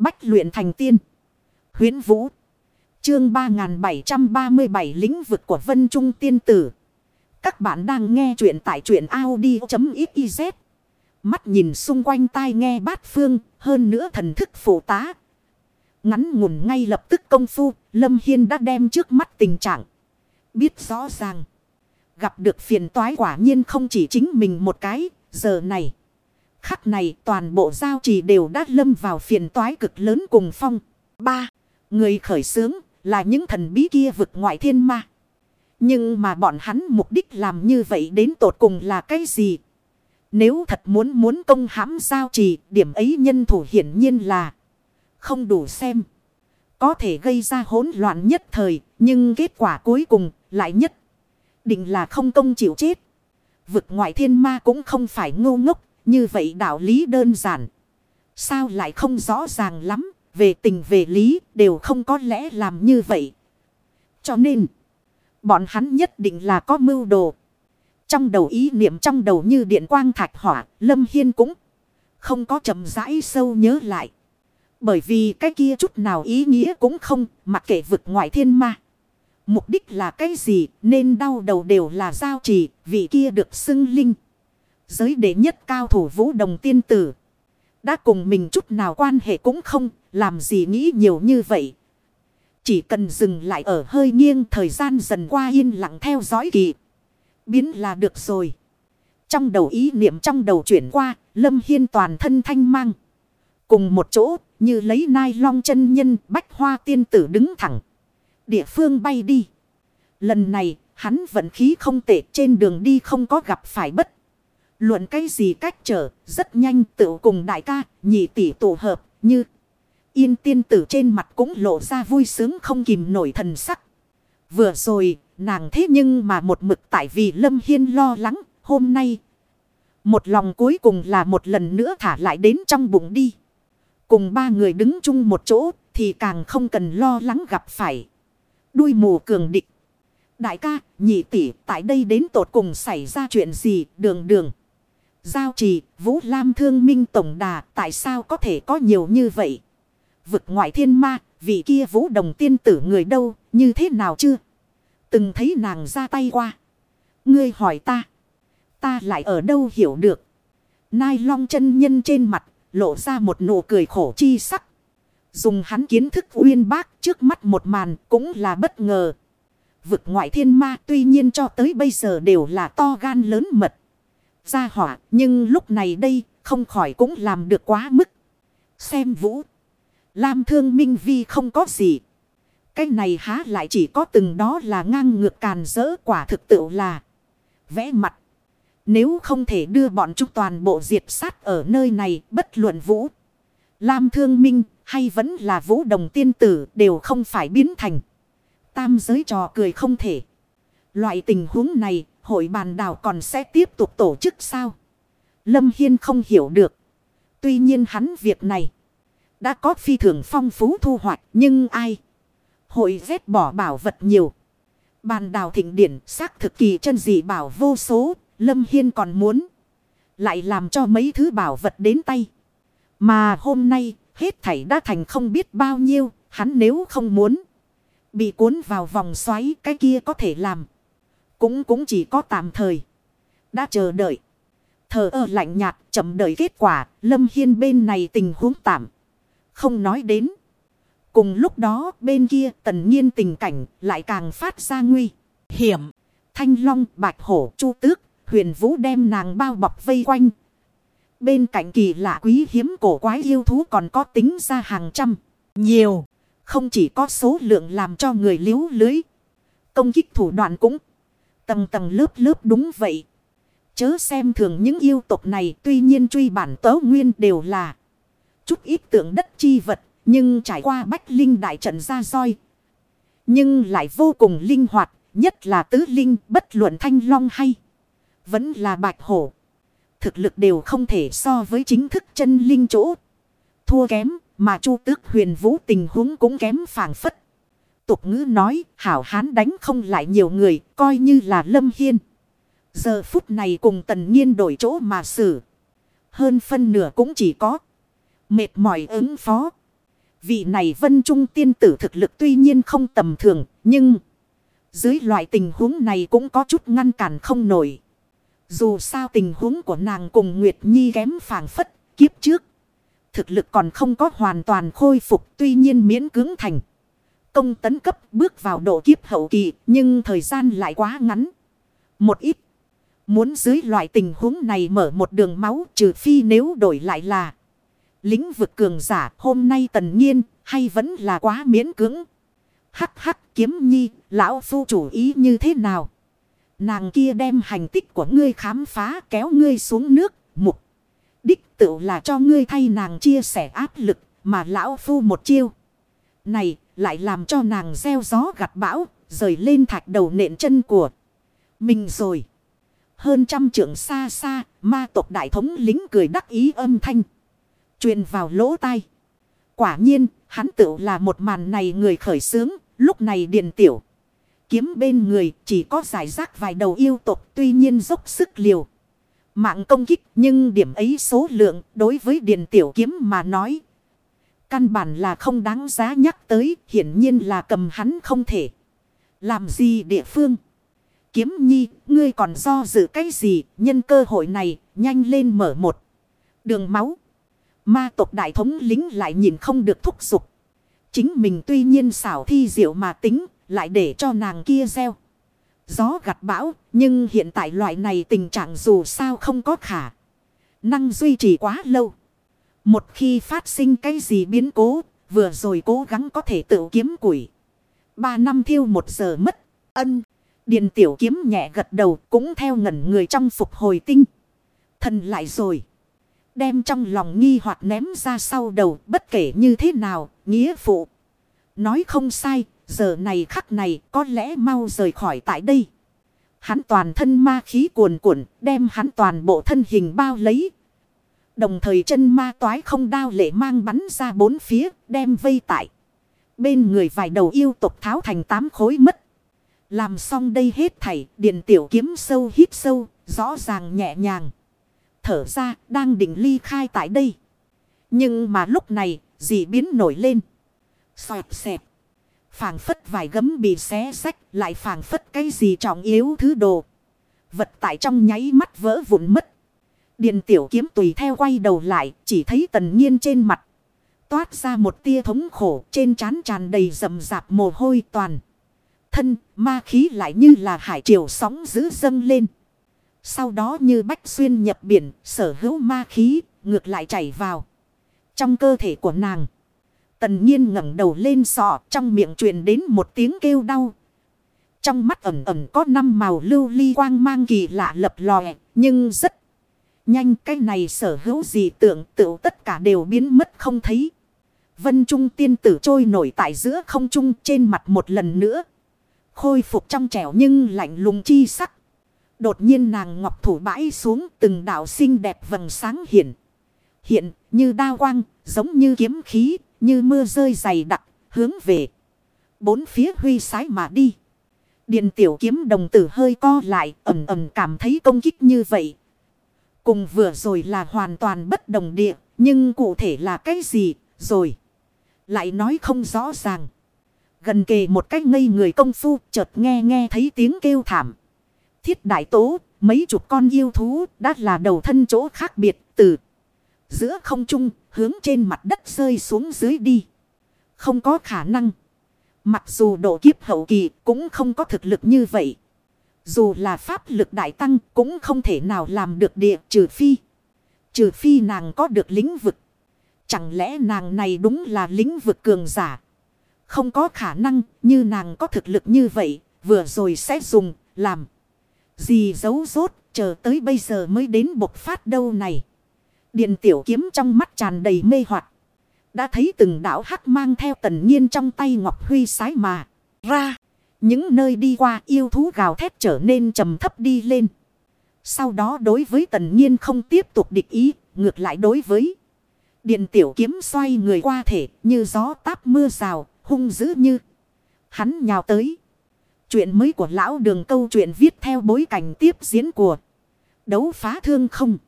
Bách luyện thành tiên. Huyến Vũ. Chương 3737 lĩnh vực của Vân Trung Tiên Tử. Các bạn đang nghe truyện tại truyện Audi.xyz. Mắt nhìn xung quanh tai nghe bát phương, hơn nữa thần thức phụ tá. Ngắn ngủn ngay lập tức công phu, Lâm Hiên đã đem trước mắt tình trạng. Biết rõ ràng. Gặp được phiền toái quả nhiên không chỉ chính mình một cái, giờ này. Khắc này toàn bộ giao trì đều đã lâm vào phiền toái cực lớn cùng phong. ba Người khởi xướng là những thần bí kia vực ngoại thiên ma. Nhưng mà bọn hắn mục đích làm như vậy đến tột cùng là cái gì? Nếu thật muốn muốn công hãm giao trì, điểm ấy nhân thủ hiển nhiên là không đủ xem. Có thể gây ra hỗn loạn nhất thời, nhưng kết quả cuối cùng lại nhất. Định là không công chịu chết. Vực ngoại thiên ma cũng không phải ngu ngốc, như vậy đạo lý đơn giản. Sao lại không rõ ràng lắm, về tình về lý đều không có lẽ làm như vậy. Cho nên, bọn hắn nhất định là có mưu đồ. Trong đầu ý niệm trong đầu như điện quang thạch hỏa, Lâm Hiên cũng không có chậm rãi sâu nhớ lại. Bởi vì cái kia chút nào ý nghĩa cũng không, mặc kệ vực ngoại thiên ma. Mục đích là cái gì nên đau đầu đều là giao trì, vị kia được xưng linh. Giới đệ nhất cao thủ vũ đồng tiên tử. Đã cùng mình chút nào quan hệ cũng không, làm gì nghĩ nhiều như vậy. Chỉ cần dừng lại ở hơi nghiêng thời gian dần qua yên lặng theo dõi kỳ. Biến là được rồi. Trong đầu ý niệm trong đầu chuyển qua, Lâm Hiên toàn thân thanh mang. Cùng một chỗ, như lấy nai long chân nhân, bách hoa tiên tử đứng thẳng. Địa phương bay đi. Lần này, hắn vận khí không tệ trên đường đi không có gặp phải bất. Luận cái gì cách trở, rất nhanh tự cùng đại ca, nhị tỷ tổ hợp, như... Yên tiên tử trên mặt cũng lộ ra vui sướng không kìm nổi thần sắc. Vừa rồi, nàng thế nhưng mà một mực tại vì Lâm Hiên lo lắng, hôm nay. Một lòng cuối cùng là một lần nữa thả lại đến trong bụng đi. Cùng ba người đứng chung một chỗ thì càng không cần lo lắng gặp phải. Đuôi mù cường địch. Đại ca, nhị tỷ, tại đây đến tột cùng xảy ra chuyện gì, đường đường. Giao trì, Vũ Lam thương minh tổng đà, tại sao có thể có nhiều như vậy? Vực ngoại thiên ma, vị kia Vũ đồng tiên tử người đâu, như thế nào chưa? Từng thấy nàng ra tay qua. Ngươi hỏi ta. Ta lại ở đâu hiểu được. Nai long chân nhân trên mặt, lộ ra một nụ cười khổ chi sắc. Dùng hắn kiến thức uyên bác trước mắt một màn cũng là bất ngờ. Vực ngoại thiên ma tuy nhiên cho tới bây giờ đều là to gan lớn mật. Ra hỏa, nhưng lúc này đây, không khỏi cũng làm được quá mức. Xem vũ. Lam thương minh vi không có gì. Cái này há lại chỉ có từng đó là ngang ngược càn rỡ quả thực tự là vẽ mặt. Nếu không thể đưa bọn chúng toàn bộ diệt sát ở nơi này, bất luận vũ. Lam thương minh hay vẫn là vũ đồng tiên tử đều không phải biến thành. Tam giới trò cười không thể. Loại tình huống này hội bàn đảo còn sẽ tiếp tục tổ chức sao? Lâm Hiên không hiểu được. Tuy nhiên hắn việc này đã có phi thường phong phú thu hoạch, nhưng ai? Hội ghét bỏ bảo vật nhiều. Bàn đào thịnh điển xác thực kỳ chân dị bảo vô số. Lâm Hiên còn muốn. Lại làm cho mấy thứ bảo vật đến tay. Mà hôm nay, hết thảy đã thành không biết bao nhiêu. Hắn nếu không muốn. Bị cuốn vào vòng xoáy, cái kia có thể làm. Cũng cũng chỉ có tạm thời. Đã chờ đợi. Thờ ơ lạnh nhạt chậm đợi kết quả. Lâm Hiên bên này tình huống tạm. Không nói đến. Cùng lúc đó bên kia tần nhiên tình cảnh lại càng phát ra nguy. Hiểm. Thanh long, bạch hổ, chu tước, huyền vũ đem nàng bao bọc vây quanh. Bên cạnh kỳ lạ quý hiếm cổ quái yêu thú còn có tính ra hàng trăm. Nhiều. Không chỉ có số lượng làm cho người liếu lưới. Công kích thủ đoạn cũng tầng tầng lớp lớp đúng vậy. Chớ xem thường những yêu tộc này tuy nhiên truy bản tớ nguyên đều là chút ít tượng đất chi vật, nhưng trải qua bách linh đại trận ra roi. Nhưng lại vô cùng linh hoạt, nhất là tứ linh bất luận thanh long hay. Vẫn là bạch hổ. Thực lực đều không thể so với chính thức chân linh chỗ. Thua kém, mà chu tước huyền vũ tình huống cũng kém phản phất. Tục ngữ nói, hảo hán đánh không lại nhiều người, coi như là lâm hiên. Giờ phút này cùng tần nhiên đổi chỗ mà xử. Hơn phân nửa cũng chỉ có Mệt mỏi ứng phó. Vị này vân trung tiên tử thực lực tuy nhiên không tầm thường, nhưng dưới loại tình huống này cũng có chút ngăn cản không nổi. Dù sao tình huống của nàng cùng Nguyệt Nhi kém phản phất kiếp trước. Thực lực còn không có hoàn toàn khôi phục tuy nhiên miễn cưỡng thành. Công tấn cấp bước vào độ kiếp hậu kỳ, nhưng thời gian lại quá ngắn. Một ít. Muốn dưới loại tình huống này mở một đường máu, trừ phi nếu đổi lại là. Lính vực cường giả, hôm nay tần nhiên, hay vẫn là quá miễn cưỡng. Hắc hắc, kiếm nhi, lão phu chủ ý như thế nào. Nàng kia đem hành tích của ngươi khám phá, kéo ngươi xuống nước, mục. Đích tự là cho ngươi thay nàng chia sẻ áp lực, mà lão phu một chiêu. Này lại làm cho nàng gieo gió gặt bão, rời lên thạch đầu nện chân của mình rồi. Hơn trăm trượng xa xa, ma tộc đại thống lính cười đắc ý âm thanh. truyền vào lỗ tai. Quả nhiên, hắn tự là một màn này người khởi sướng lúc này điện tiểu. Kiếm bên người chỉ có giải rác vài đầu yêu tộc tuy nhiên dốc sức liều. Mạng công kích, nhưng điểm ấy số lượng đối với điện tiểu kiếm mà nói. Căn bản là không đáng giá nhắc tới hiển nhiên là cầm hắn không thể. Làm gì địa phương. Kiếm nhi ngươi còn do dự cái gì nhân cơ hội này nhanh lên mở một. Đường máu. Ma tộc đại thống lính lại nhìn không được thúc giục. Chính mình tuy nhiên xảo thi diệu mà tính lại để cho nàng kia gieo. Gió gặt bão, nhưng hiện tại loại này tình trạng dù sao không có khả. Năng duy trì quá lâu. Một khi phát sinh cái gì biến cố, vừa rồi cố gắng có thể tự kiếm củi. Ba năm thiêu một giờ mất, ân. Điện tiểu kiếm nhẹ gật đầu cũng theo ngẩn người trong phục hồi tinh. Thần lại rồi. Đem trong lòng nghi hoặc ném ra sau đầu bất kể như thế nào, nghĩa phụ. Nói không sai, Giờ này khắc này có lẽ mau rời khỏi tại đây. Hắn toàn thân ma khí cuồn cuộn đem hắn toàn bộ thân hình bao lấy. Đồng thời chân ma toái không đao lệ mang bắn ra bốn phía, đem vây tại. Bên người vài đầu yêu tục tháo thành tám khối mất. Làm xong đây hết thảy, điện tiểu kiếm sâu hít sâu, rõ ràng nhẹ nhàng. Thở ra, đang định ly khai tại đây. Nhưng mà lúc này dị biến nổi lên. Xoẹt xẹp phảng phất vài gấm bị xé sách lại phảng phất cái gì trọng yếu thứ đồ. Vật tại trong nháy mắt vỡ vụn mất điền tiểu kiếm tùy theo quay đầu lại, chỉ thấy tần nhiên trên mặt. Toát ra một tia thống khổ, trên trán tràn đầy rầm rạp mồ hôi toàn. Thân, ma khí lại như là hải triều sóng dữ dâng lên. Sau đó như bách xuyên nhập biển, sở hữu ma khí, ngược lại chảy vào. Trong cơ thể của nàng. Tần nhiên ngẩng đầu lên sọ, trong miệng truyền đến một tiếng kêu đau. Trong mắt ẩm ẩm có năm màu lưu ly quang mang kỳ lạ lập lòe. Nhưng rất nhanh cái này sở hữu gì tưởng tựu tất cả đều biến mất không thấy. Vân Trung tiên tử trôi nổi tại giữa không trung trên mặt một lần nữa. Khôi phục trong trẻo nhưng lạnh lùng chi sắc. Đột nhiên nàng ngọc thủ bãi xuống từng đạo xinh đẹp vầng sáng hiện. Hiện như đao quang, giống như kiếm khí, như mưa rơi dày đặc, hướng về. Bốn phía huy sái mà đi. Điện tiểu kiếm đồng tử hơi co lại, ẩm ẩm cảm thấy công kích như vậy. Cùng vừa rồi là hoàn toàn bất đồng địa, nhưng cụ thể là cái gì, rồi. Lại nói không rõ ràng. Gần kề một cách ngây người công phu, chợt nghe nghe thấy tiếng kêu thảm. Thiết đại tố, mấy chục con yêu thú, đã là đầu thân chỗ khác biệt, từ giữa không trung, hướng trên mặt đất rơi xuống dưới đi. Không có khả năng. Mặc dù độ kiếp hậu kỳ cũng không có thực lực như vậy. Dù là pháp lực đại tăng cũng không thể nào làm được địa trừ phi. Trừ phi nàng có được lĩnh vực. Chẳng lẽ nàng này đúng là lĩnh vực cường giả. Không có khả năng như nàng có thực lực như vậy. Vừa rồi sẽ dùng, làm. Gì giấu rốt, chờ tới bây giờ mới đến bộc phát đâu này. Điện tiểu kiếm trong mắt tràn đầy mê hoặc Đã thấy từng đảo hắc mang theo tần nhiên trong tay Ngọc Huy sái mà. Ra. Những nơi đi qua yêu thú gào thét trở nên trầm thấp đi lên. Sau đó đối với tần nhiên không tiếp tục địch ý. Ngược lại đối với. Điện tiểu kiếm xoay người qua thể, như gió táp mưa rào. Hung dữ như. Hắn nhào tới. Chuyện mới của lão đường câu chuyện viết theo bối cảnh tiếp diễn của đấu phá thương không.